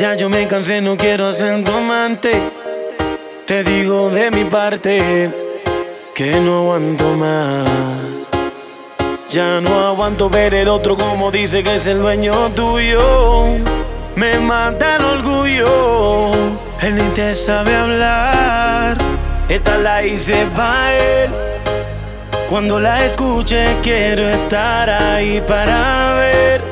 Ya yo me cansé, no quiero ser tu. Te digo de mi parte que no aguanto más. Ya no aguanto ver el otro como dice que es el dueño tuyo. Me mata el orgullo. Él ni te sabe hablar. Esta la hice para él. Cuando la escuche quiero estar ahí para ver.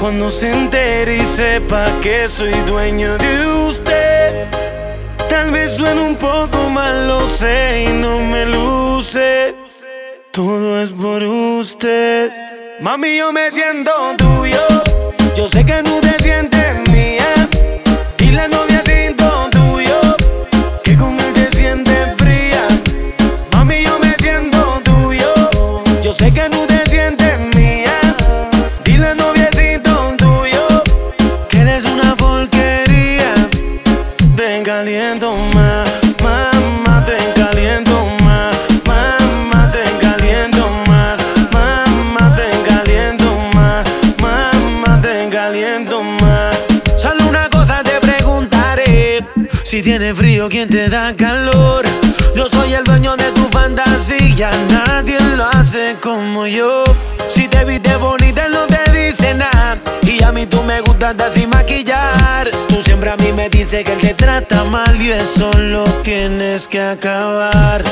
Cuando se entere y sepa que soy dueño de usted. Tal vez suene un poco mal, lo sé y no me luce. Todo es por usted. Mami, yo me siento tuyo. Yo sé que tú te sientes Si tienes frío, ¿quién te da calor? Yo soy el dueño de tu fantasía, nadie lo hace como yo. Si te viste bonita, no te dice nada. Y a mí tú me gustas andar sin maquillar. Tú siempre a mí me dices que él te trata mal y eso lo tienes que acabar.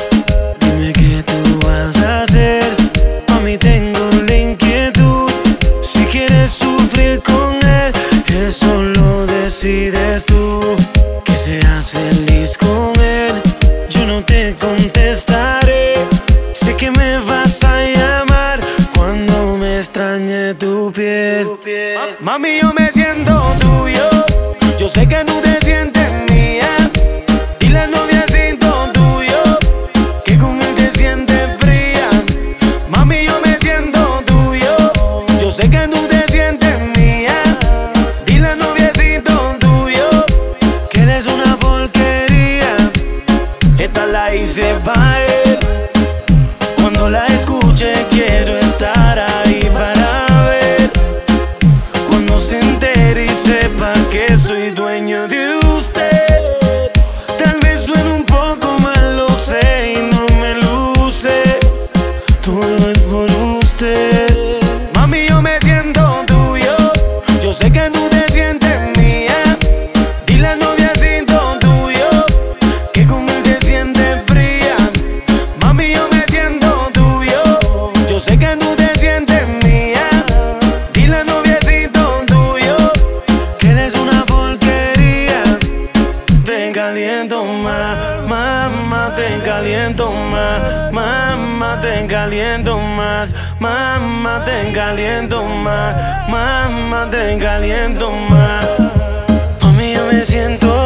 Dime qué tú vas a hacer. Mami, tengo la inquietud. Si quieres sufrir con él, eso lo decides tú. Seas feliz con él, yo no te contestaré. Sé que me vas a llamar cuando me extrañe tu piel. Mami, yo me siento tuyo. Yo sé que tú te sientes Esta la hice para él. Cuando la escuche, quiero estar ahí para ver. Cuando se entere y sepa que soy dueño de usted. Tal vez suene un poco mal, lo sé y no me luce. Todo es por usted. Caliento más, mamá, te caliento más, mamá, te caliento más, mamá, te caliento más. Mami, yo me siento